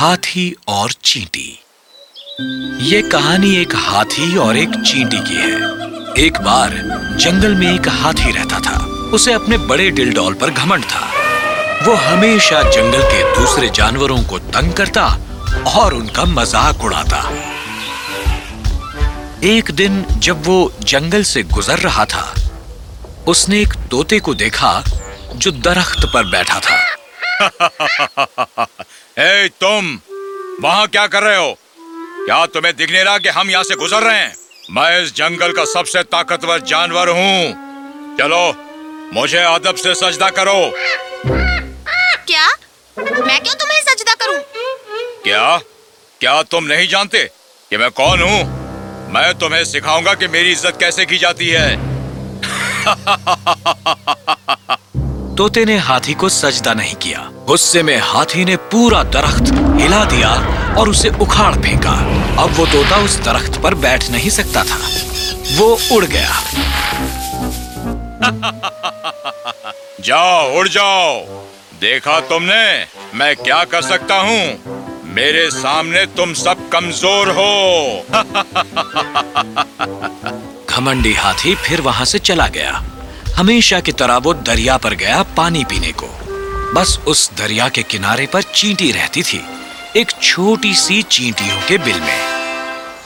ہاتھی اور چینٹی۔ یہ کہانی ایک ہاتھی اور ایک چینٹی کی ہے۔ ایک بار جنگل میں ایک ہاتھی رہتا تھا۔ اسے اپنے بڑے ڈلڈول پر گھمنڈ تھا۔ وہ ہمیشہ جنگل کے دوسرے جانوروں کو تنگ کرتا اور ان کا مزاق اڑاتا۔ ایک دن جب وہ جنگل سے گزر رہا تھا، اس نے ایک طوطے کو دیکھا جو درخت پر بیٹھا تھا۔ hey, تم وہاں کیا کر رہے ہو کیا تمہیں دکھ نہیں رہا کہ ہم یہاں سے گزر رہے ہیں میں اس جنگل کا سب سے طاقتور جانور ہوں چلو مجھے ادب سے سجدہ کرو کیا میں کیوں تمہیں سجدہ کروں کیا کیا تم نہیں جانتے کہ میں کون ہوں میں تمہیں سکھاؤں گا کہ میری عزت کیسے کی جاتی ہے توتے نے ہاتھی کو سجدہ نہیں کیا غصے میں ہاتھی نے پورا درخت ہلا دیا اور اسے اکھاڑ پھینکا۔ اب وہ توتا اس درخت پر بیٹھ نہیں سکتا تھا۔ وہ اڑ گیا۔ جاؤ اڑ جاؤ۔ دیکھا تم نے؟ میں کیا کر سکتا ہوں؟ میرے سامنے تم سب کمزور ہو۔ گھمنڈی ہاتھی پھر وہاں سے چلا گیا۔ ہمیشہ کی طرح وہ دریا پر گیا پانی پینے کو۔ بس اس دریا کے کنارے پر چینٹی رہتی تھی ایک چھوٹی سی چینٹیوں کے بل میں۔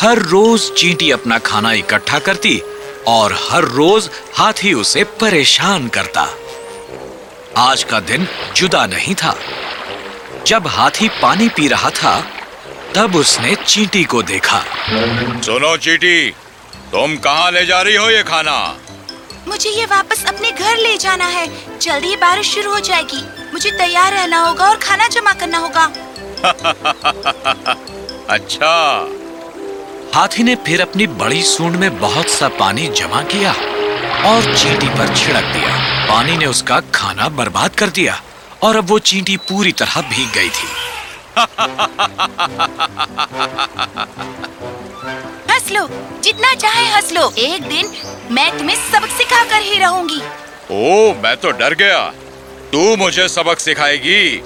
ہر روز چینٹی اپنا کھانا اکٹھا کرتی اور ہر روز ہاتھی اسے پریشان کرتا۔ آج کا دن جدا نہیں تھا۔ جب ہاتھی پانی پی رہا تھا تب اس نے چینٹی کو دیکھا۔ سنو چیٹی تم کہاں لے جا رہی ہو یہ کھانا؟ مجھے یہ واپس اپنے گھر لے جانا ہے۔ جلدی بارش شروع ہو جائے گی۔ مجھے تیار رہنا ہوگا اور کھانا جمع کرنا ہوگا۔ اچھا۔ ہاتھی نے پھر اپنی بڑی سونڈ میں بہت سا پانی جمع کیا اور چینٹی پر چھڑک دیا۔ پانی نے اس کا کھانا برباد کر دیا اور اب وہ چینٹی پوری طرح بھیگ گئی تھی۔ ہس لو جتنا چاہے ہنس لو ایک دن میں تمہیں سبق سکھا کر ہی رہوں گی۔ او میں تو ڈر گیا۔ تو مجھے سبق سکھائے گی۔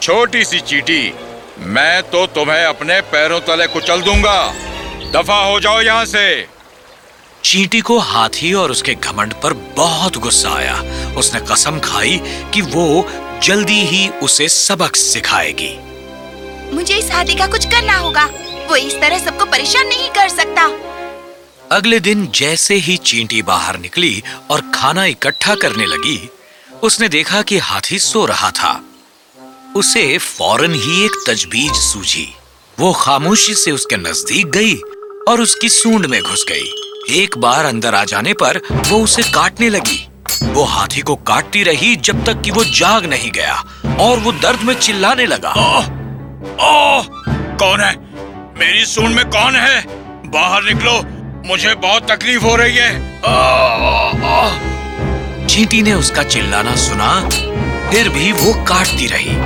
چھوٹی سی چیٹی میں تو تمہیں اپنے پیروں تلے کچل دوں گا۔ دفع ہو جاؤ یہاں سے۔ چیٹی کو ہاتھی اور اس کے گھمنڈ پر بہت غصہ آیا۔ اس نے قسم کھائی کہ وہ جلدی ہی اسے سبق سکھائے گی۔ مجھے اس ہاتھی کا کچھ کرنا ہوگا۔ وہ اس طرح سب کو پریشان نہیں کر سکتا۔ اگلے دن جیسے ہی چینٹی باہر نکلی اور کھانا اکٹھا کرنے لگی اس نے دیکھا کہ ہاتھی سو رہا تھا اسے فوراً ہی ایک تجبیج سوجھی وہ خاموشی سے اس کے نزدیک گئی اور اس کی سونڈ میں گھس گئی ایک بار اندر آ جانے پر وہ اسے کاٹنے لگی وہ ہاتھی کو کاٹتی رہی جب تک کہ وہ جاگ نہیں گیا اور وہ درد میں چلانے لگا آہ! آہ! کون ہے میری سونڈ میں کون ہے باہر نکلو، مجھے بہت تکلیف ہو رہی ہے آہ! چینٹی نے اس کا چلانا سنا پھر بھی وہ کاٹتی رہی۔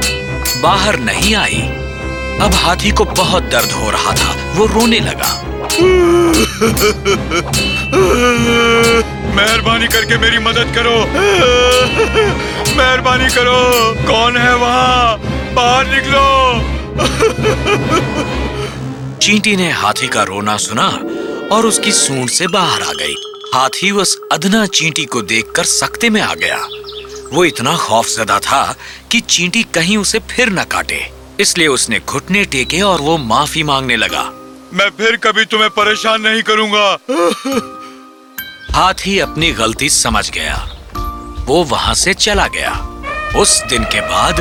باہر نہیں آئی۔ اب ہاتھی کو بہت درد ہو رہا تھا۔ وہ رونے لگا۔ مہربانی کر کے میری مدد کرو۔ مہربانی کرو۔ کون ہے وہاں؟ باہر نکلو۔ چینٹی نے ہاتھی کا رونا سنا اور اس کی سونڈ سے باہر آ گئی۔ ہاتھی اس ادنا چینٹی کو دیکھ کر سکتے میں آ گیا۔ وہ اتنا خوف زدہ تھا کہ چینٹی کہیں اسے پھر نہ کاٹے۔ اس لیے اس نے گھٹنے ٹیکے اور وہ معافی مانگنے لگا۔ میں پھر کبھی تمہیں پریشان نہیں کروں گا۔ ہاتھی اپنی غلطی سمجھ گیا۔ وہ وہاں سے چلا گیا۔ اس دن کے بعد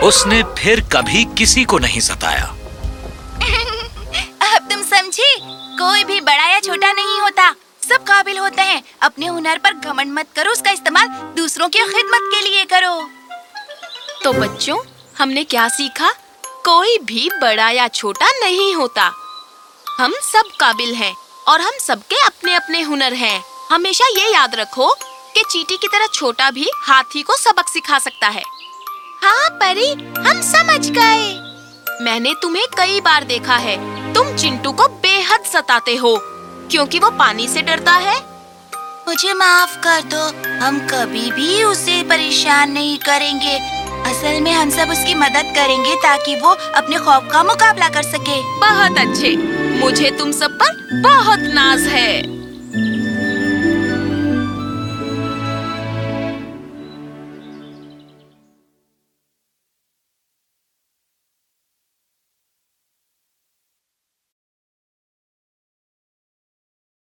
اس نے پھر کبھی کسی کو نہیں ستایا۔ اب تم سمجھی کوئی بھی بڑا یا چھوٹا نہیں ہوتا۔ سب قابل ہوتے ہیں۔ اپنے ہنر پر گھمنڈ مت کرو اس کا استعمال دوسروں کی خدمت کے لیے کرو۔ تو بچوں ہم نے کیا سیکھا؟ کوئی بھی بڑا یا چھوٹا نہیں ہوتا۔ ہم سب قابل ہیں اور ہم سب کے اپنے اپنے ہنر ہیں۔ ہمیشہ یہ یاد رکھو کہ چیٹی کی طرح چھوٹا بھی ہاتھی کو سبق سکھا سکتا ہے۔ ہاں پری ہم سمجھ گئے۔ میں نے تمہیں کئی بار دیکھا ہے تم چنٹو کو بے حد ستاتے ہو۔ کیونکہ وہ پانی سے ڈرتا ہے۔ مجھے معاف کر دو۔ ہم کبھی بھی اسے پریشان نہیں کریں گے۔ اصل میں ہم سب اس کی مدد کریں گے تاکہ وہ اپنے خوف کا مقابلہ کر سکے۔ بہت اچھے۔ مجھے تم سب پر بہت ناز ہے۔